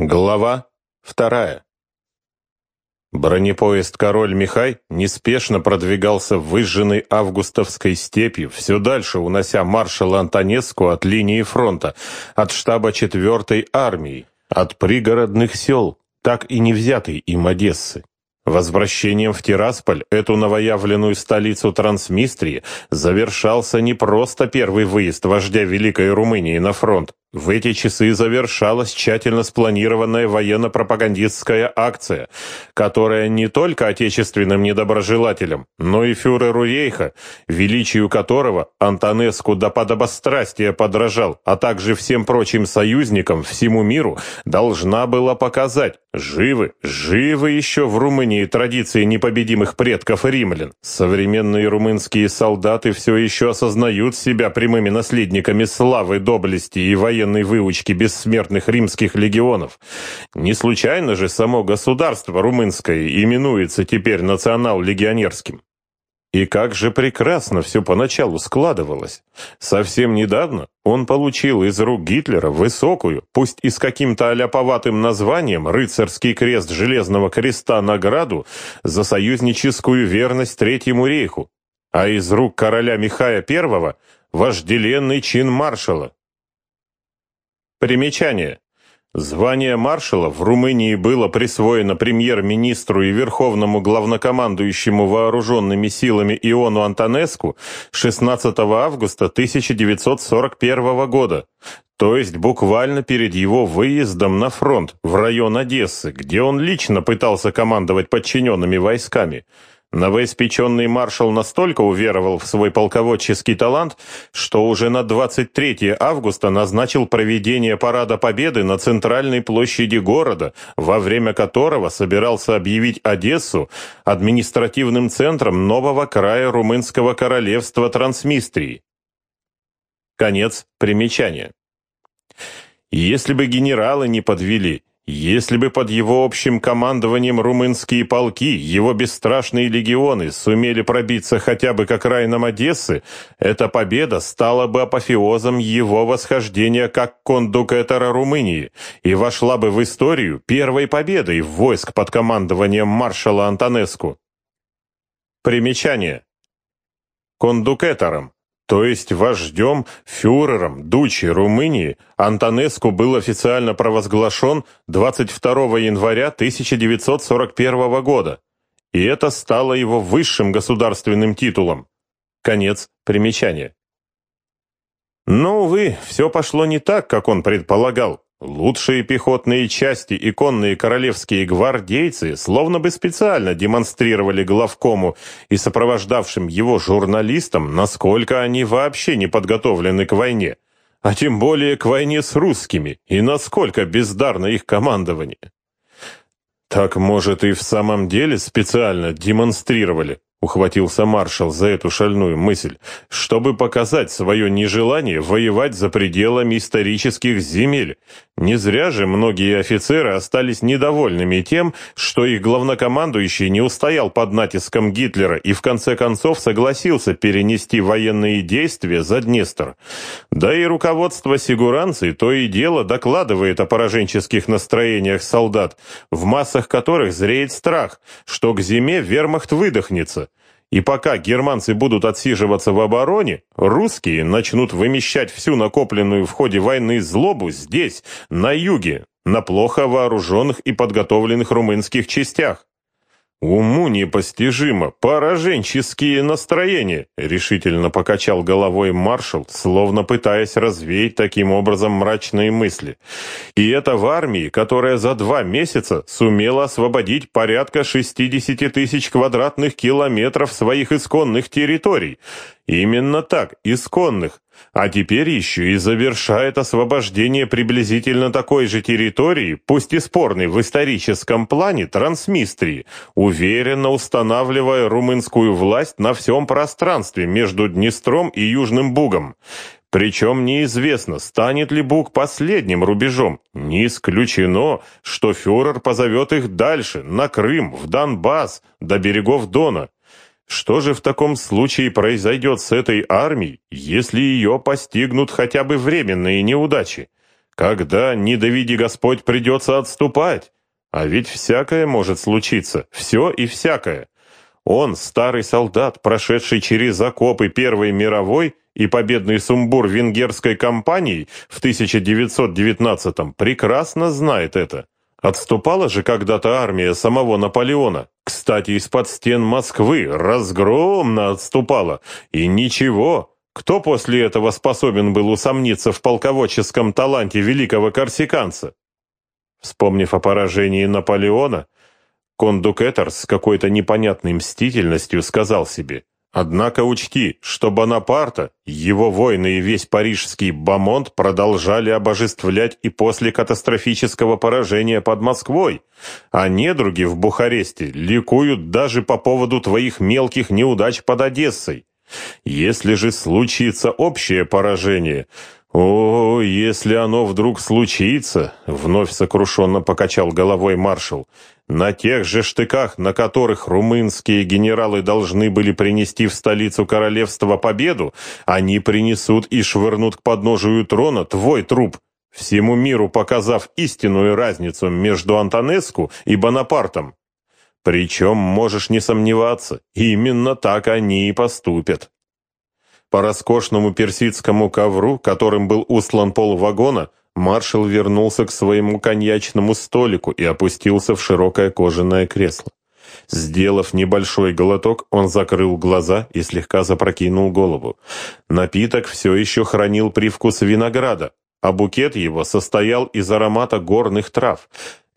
Глава вторая. Бронепоезд «Король Михай» неспешно продвигался выжженной августовской степью, все дальше унося маршала Антонеску от линии фронта, от штаба 4-й армии, от пригородных сел, так и не взятой им Одессы. Возвращением в Тирасполь, эту новоявленную столицу Трансмистрии, завершался не просто первый выезд вождя Великой Румынии на фронт, в эти часы завершалась тщательно спланированная военно-пропагандистская акция, которая не только отечественным недоброжелателям, но и фюреру Рейха, величию которого Антонеску до подобострастия подражал, а также всем прочим союзникам, всему миру, должна была показать, живы, живы еще в Румынии традиции непобедимых предков римлян. Современные румынские солдаты все еще осознают себя прямыми наследниками славы, доблести и военной военной выучки бессмертных римских легионов. Не случайно же само государство румынское именуется теперь национал-легионерским. И как же прекрасно все поначалу складывалось. Совсем недавно он получил из рук Гитлера высокую, пусть и с каким-то аляповатым названием, рыцарский крест Железного Креста награду за союзническую верность Третьему рейху, а из рук короля Михая I вожделенный чин маршала. Примечание. Звание маршала в Румынии было присвоено премьер-министру и верховному главнокомандующему вооруженными силами Иону Антонеску 16 августа 1941 года, то есть буквально перед его выездом на фронт в район Одессы, где он лично пытался командовать подчиненными войсками. Новоиспеченный маршал настолько уверовал в свой полководческий талант, что уже на 23 августа назначил проведение Парада Победы на центральной площади города, во время которого собирался объявить Одессу административным центром нового края румынского королевства Трансмистрии. Конец примечания. Если бы генералы не подвели, если бы под его общим командованием румынские полки, его бесстрашные легионы сумели пробиться хотя бы к окраинам Одессы, эта победа стала бы апофеозом его восхождения как кондукетора Румынии и вошла бы в историю первой победой войск под командованием маршала Антонеску. Примечание. Кондукетором то есть вождем, фюрером, дучи Румынии, Антонеску был официально провозглашен 22 января 1941 года, и это стало его высшим государственным титулом. Конец примечания. Но, увы, все пошло не так, как он предполагал. Лучшие пехотные части и конные королевские гвардейцы словно бы специально демонстрировали главкому и сопровождавшим его журналистам, насколько они вообще не подготовлены к войне, а тем более к войне с русскими, и насколько бездарно их командование. Так, может, и в самом деле специально демонстрировали, Ухватился маршал за эту шальную мысль, чтобы показать свое нежелание воевать за пределами исторических земель. Не зря же многие офицеры остались недовольными тем, что их главнокомандующий не устоял под натиском Гитлера и в конце концов согласился перенести военные действия за Днестр. Да и руководство Сигуранции то и дело докладывает о пораженческих настроениях солдат, в массах которых зреет страх, что к зиме вермахт выдохнется. И пока германцы будут отсиживаться в обороне, русские начнут вымещать всю накопленную в ходе войны злобу здесь, на юге, на плохо вооруженных и подготовленных румынских частях. «Уму непостижимо, пораженческие настроения», — решительно покачал головой маршал, словно пытаясь развеять таким образом мрачные мысли. «И это в армии, которая за два месяца сумела освободить порядка 60 тысяч квадратных километров своих исконных территорий. Именно так, исконных, а теперь еще и завершает освобождение приблизительно такой же территории, пусть и спорной в историческом плане, Трансмистрии, уверенно устанавливая румынскую власть на всем пространстве между Днестром и Южным Бугом. Причем неизвестно, станет ли Буг последним рубежом. Не исключено, что фюрер позовет их дальше, на Крым, в Донбасс, до берегов Дона. Что же в таком случае произойдет с этой армией, если ее постигнут хотя бы временные неудачи? Когда, не доведи Господь, придется отступать? А ведь всякое может случиться, все и всякое. Он, старый солдат, прошедший через окопы Первой мировой и победный сумбур венгерской кампании в 1919-м, прекрасно знает это. Отступала же когда-то армия самого Наполеона. Кстати, из-под стен Москвы разгромно отступала. И ничего, кто после этого способен был усомниться в полководческом таланте великого корсиканца? Вспомнив о поражении Наполеона, кондукетор с какой-то непонятной мстительностью сказал себе, «Однако учти, что Бонапарта, его войны и весь парижский бомонд продолжали обожествлять и после катастрофического поражения под Москвой, а недруги в Бухаресте ликуют даже по поводу твоих мелких неудач под Одессой. Если же случится общее поражение, «О, если оно вдруг случится», — вновь сокрушенно покачал головой маршал, «на тех же штыках, на которых румынские генералы должны были принести в столицу королевства победу, они принесут и швырнут к подножию трона твой труп, всему миру показав истинную разницу между Антонеску и Бонапартом. Причем, можешь не сомневаться, именно так они и поступят». По роскошному персидскому ковру, которым был устлан пол вагона, маршал вернулся к своему коньячному столику и опустился в широкое кожаное кресло. Сделав небольшой глоток, он закрыл глаза и слегка запрокинул голову. Напиток все еще хранил привкус винограда, а букет его состоял из аромата горных трав.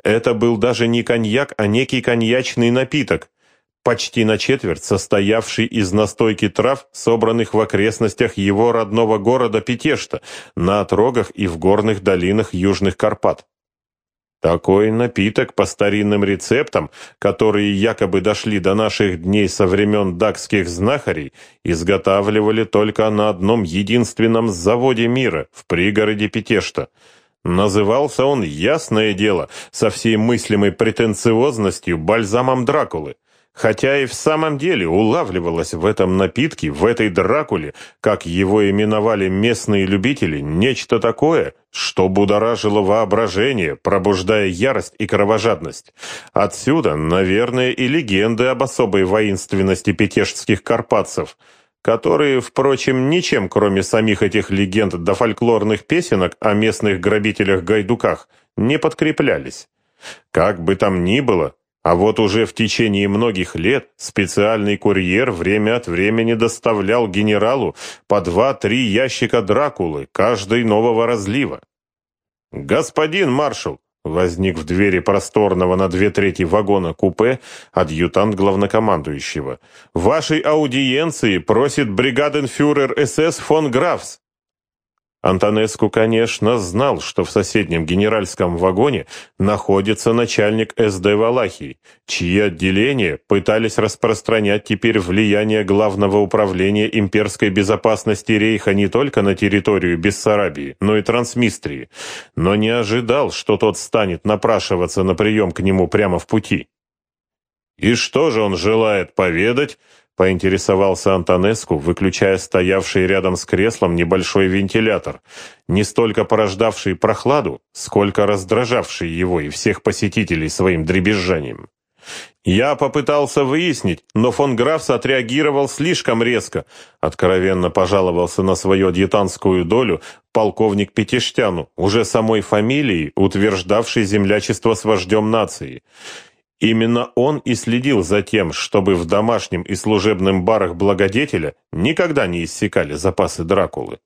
Это был даже не коньяк, а некий коньячный напиток, почти на четверть состоявший из настойки трав, собранных в окрестностях его родного города Петешта, на отрогах и в горных долинах Южных Карпат. Такой напиток по старинным рецептам, которые якобы дошли до наших дней со времен дакских знахарей, изготавливали только на одном единственном заводе мира, в пригороде Петешта. Назывался он, ясное дело, со всей мыслимой претенциозностью бальзамом Дракулы хотя и в самом деле улавливалось в этом напитке, в этой Дракуле, как его именовали местные любители, нечто такое, что будоражило воображение, пробуждая ярость и кровожадность. Отсюда, наверное, и легенды об особой воинственности петешских карпатцев, которые, впрочем, ничем, кроме самих этих легенд до фольклорных песенок о местных грабителях-гайдуках, не подкреплялись. Как бы там ни было, а вот уже в течение многих лет специальный курьер время от времени доставлял генералу по два-три ящика Дракулы, каждый нового разлива. «Господин маршал!» — возник в двери просторного на две трети вагона купе адъютант главнокомандующего. «Вашей аудиенции просит бригаденфюрер СС фон Графс». Антонеску, конечно, знал, что в соседнем генеральском вагоне находится начальник СД Валахии, чьи отделения пытались распространять теперь влияние Главного управления имперской безопасности Рейха не только на территорию Бессарабии, но и Трансмистрии, но не ожидал, что тот станет напрашиваться на прием к нему прямо в пути. И что же он желает поведать, поинтересовался Антонеску, выключая стоявший рядом с креслом небольшой вентилятор, не столько порождавший прохладу, сколько раздражавший его и всех посетителей своим дребезжанием. «Я попытался выяснить, но фон Графс отреагировал слишком резко», откровенно пожаловался на свою адъютантскую долю полковник Петештяну, уже самой фамилией, утверждавший землячество с вождем нации. Именно он и следил за тем, чтобы в домашнем и служебном барах благодетеля никогда не иссякали запасы Дракулы.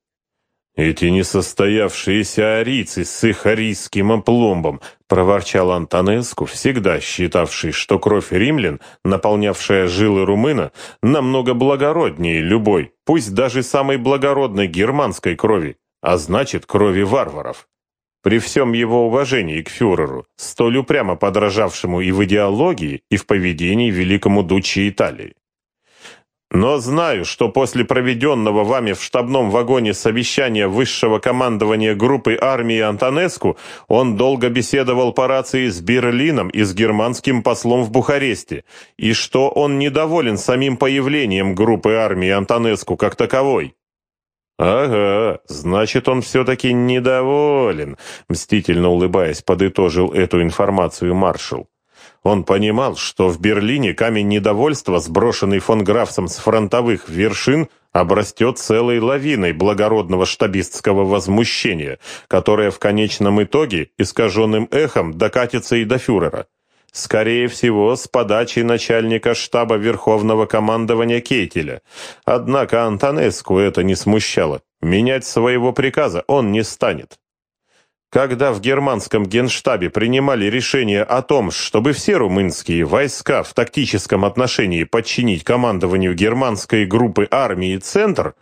«Эти несостоявшиеся арийцы с их арийским опломбом», — проворчал Антонеску, всегда считавший, что кровь римлян, наполнявшая жилы румына, намного благороднее любой, пусть даже самой благородной германской крови, а значит, крови варваров. При всем его уважении к фюреру, столь упрямо подражавшему и в идеологии, и в поведении великому дуче Италии. Но знаю, что после проведенного вами в штабном вагоне совещания высшего командования группы армии Антонеску он долго беседовал по рации с Берлином и с германским послом в Бухаресте, и что он недоволен самим появлением группы армии Антонеску как таковой. «Ага, значит, он все-таки недоволен», — мстительно улыбаясь, подытожил эту информацию маршал. Он понимал, что в Берлине камень недовольства, сброшенный фон Графсом с фронтовых вершин, обрастет целой лавиной благородного штабистского возмущения, которое в конечном итоге искаженным эхом докатится и до фюрера. Скорее всего, с подачи начальника штаба Верховного командования Кейтеля. Однако Антонеску это не смущало. Менять своего приказа он не станет. Когда в германском генштабе принимали решение о том, чтобы все румынские войска в тактическом отношении подчинить командованию германской группы армии «Центр»,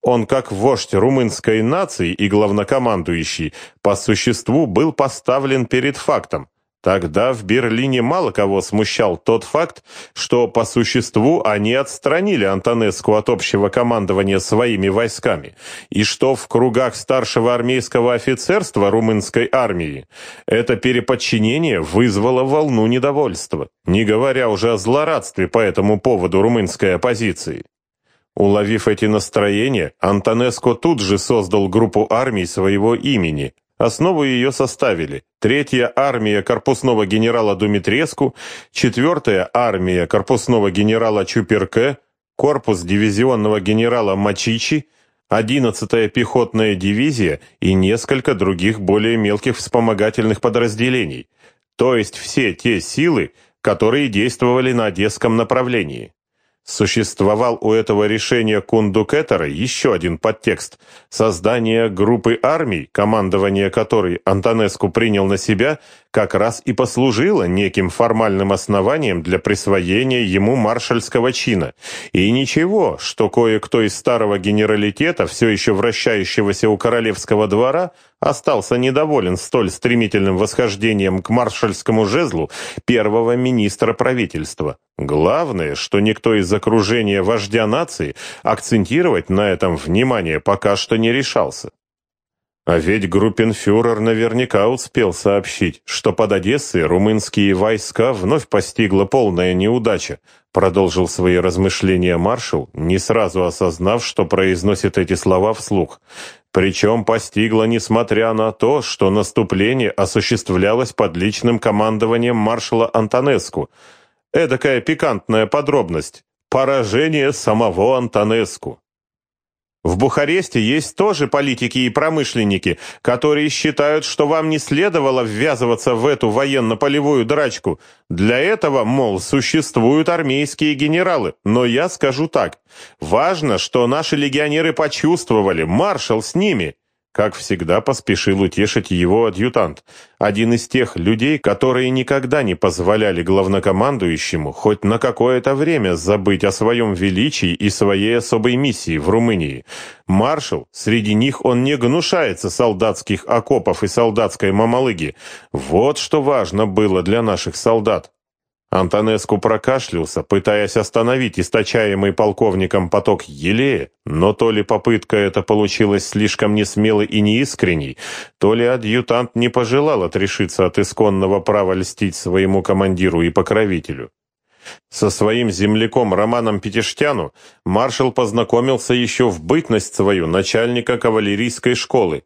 он, как вождь румынской нации и главнокомандующий, по существу был поставлен перед фактом – Тогда в Берлине мало кого смущал тот факт, что по существу они отстранили Антонеску от общего командования своими войсками, и что в кругах старшего армейского офицерства румынской армии это переподчинение вызвало волну недовольства, не говоря уже о злорадстве по этому поводу румынской оппозиции. Уловив эти настроения, Антонеско тут же создал группу армий своего имени, Основу ее составили Третья армия корпусного генерала Думитреску, Четвертая армия корпусного генерала Чуперке, корпус дивизионного генерала Мачичи, Одиннадцатая пехотная дивизия и несколько других более мелких вспомогательных подразделений, то есть все те силы, которые действовали на Одесском направлении. Существовал у этого решения Кундукетера еще один подтекст – создание группы армий, командование которой Антонеску принял на себя, как раз и послужило неким формальным основанием для присвоения ему маршальского чина. И ничего, что кое-кто из старого генералитета, все еще вращающегося у королевского двора, остался недоволен столь стремительным восхождением к маршальскому жезлу первого министра правительства. Главное, что никто из окружения вождя нации акцентировать на этом внимание пока что не решался. А ведь группенфюрер наверняка успел сообщить, что под Одессой румынские войска вновь постигла полная неудача, продолжил свои размышления маршал, не сразу осознав, что произносит эти слова вслух. Причем постигла, несмотря на то, что наступление осуществлялось под личным командованием маршала Антонеску. Эдакая пикантная подробность. Поражение самого Антонеску. В Бухаресте есть тоже политики и промышленники, которые считают, что вам не следовало ввязываться в эту военно-полевую драчку. Для этого, мол, существуют армейские генералы. Но я скажу так. Важно, что наши легионеры почувствовали, маршал с ними. Как всегда поспешил утешить его адъютант, один из тех людей, которые никогда не позволяли главнокомандующему хоть на какое-то время забыть о своем величии и своей особой миссии в Румынии. Маршал, среди них он не гнушается солдатских окопов и солдатской мамалыги. Вот что важно было для наших солдат. Антонеску прокашлялся, пытаясь остановить источаемый полковником поток елея, но то ли попытка эта получилась слишком несмелой и неискренней, то ли адъютант не пожелал отрешиться от исконного права льстить своему командиру и покровителю. Со своим земляком Романом Петештяну маршал познакомился еще в бытность свою начальника кавалерийской школы.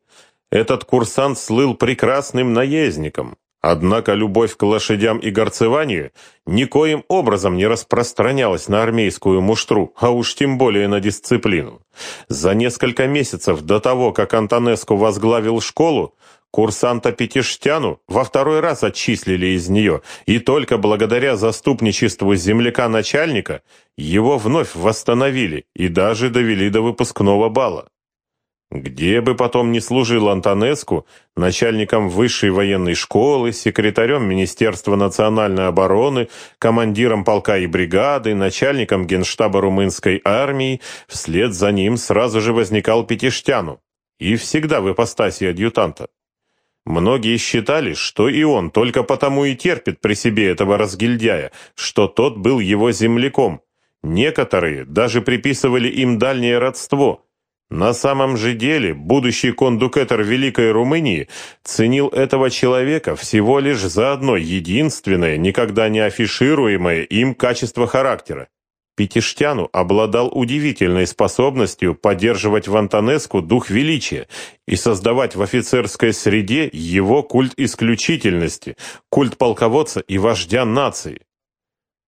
Этот курсант слыл прекрасным наездником, Однако любовь к лошадям и горцеванию никоим образом не распространялась на армейскую муштру, а уж тем более на дисциплину. За несколько месяцев до того, как Антонеску возглавил школу, курсанта Пятиштяну во второй раз отчислили из нее, и только благодаря заступничеству земляка-начальника его вновь восстановили и даже довели до выпускного бала. Где бы потом ни служил Антонеску, начальником высшей военной школы, секретарем Министерства национальной обороны, командиром полка и бригады, начальником генштаба румынской армии, вслед за ним сразу же возникал Пятиштяну. И всегда в ипостаси адъютанта. Многие считали, что и он только потому и терпит при себе этого разгильдяя, что тот был его земляком. Некоторые даже приписывали им дальнее родство – на самом же деле, будущий кондукетор Великой Румынии ценил этого человека всего лишь за одно единственное, никогда не афишируемое им качество характера Пятиштяну обладал удивительной способностью поддерживать в Антонеску дух величия и создавать в офицерской среде его культ исключительности, культ полководца и вождя нации.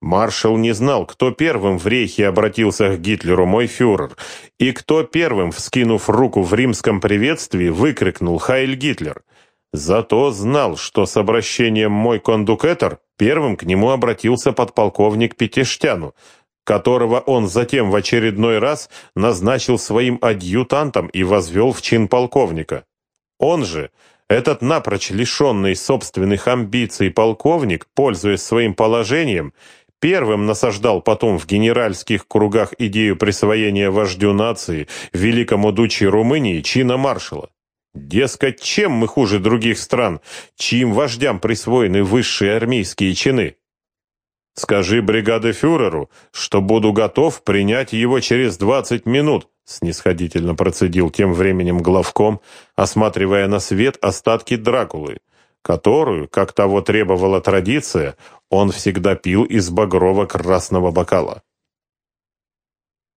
Маршал не знал, кто первым в рейхе обратился к Гитлеру «мой фюрер», и кто первым, вскинув руку в римском приветствии, выкрикнул «Хайль Гитлер!». Зато знал, что с обращением «мой кондукетор» первым к нему обратился подполковник Пятиштяну, которого он затем в очередной раз назначил своим адъютантом и возвел в чин полковника. Он же, этот напрочь лишенный собственных амбиций полковник, пользуясь своим положением, первым насаждал потом в генеральских кругах идею присвоения вождю нации, великому дучи Румынии, чина маршала. Дескать, чем мы хуже других стран, чьим вождям присвоены высшие армейские чины? Скажи бригаде фюреру, что буду готов принять его через двадцать минут, снисходительно процедил тем временем главком, осматривая на свет остатки Дракулы, которую, как того требовала традиция, он всегда пил из багрово-красного бокала.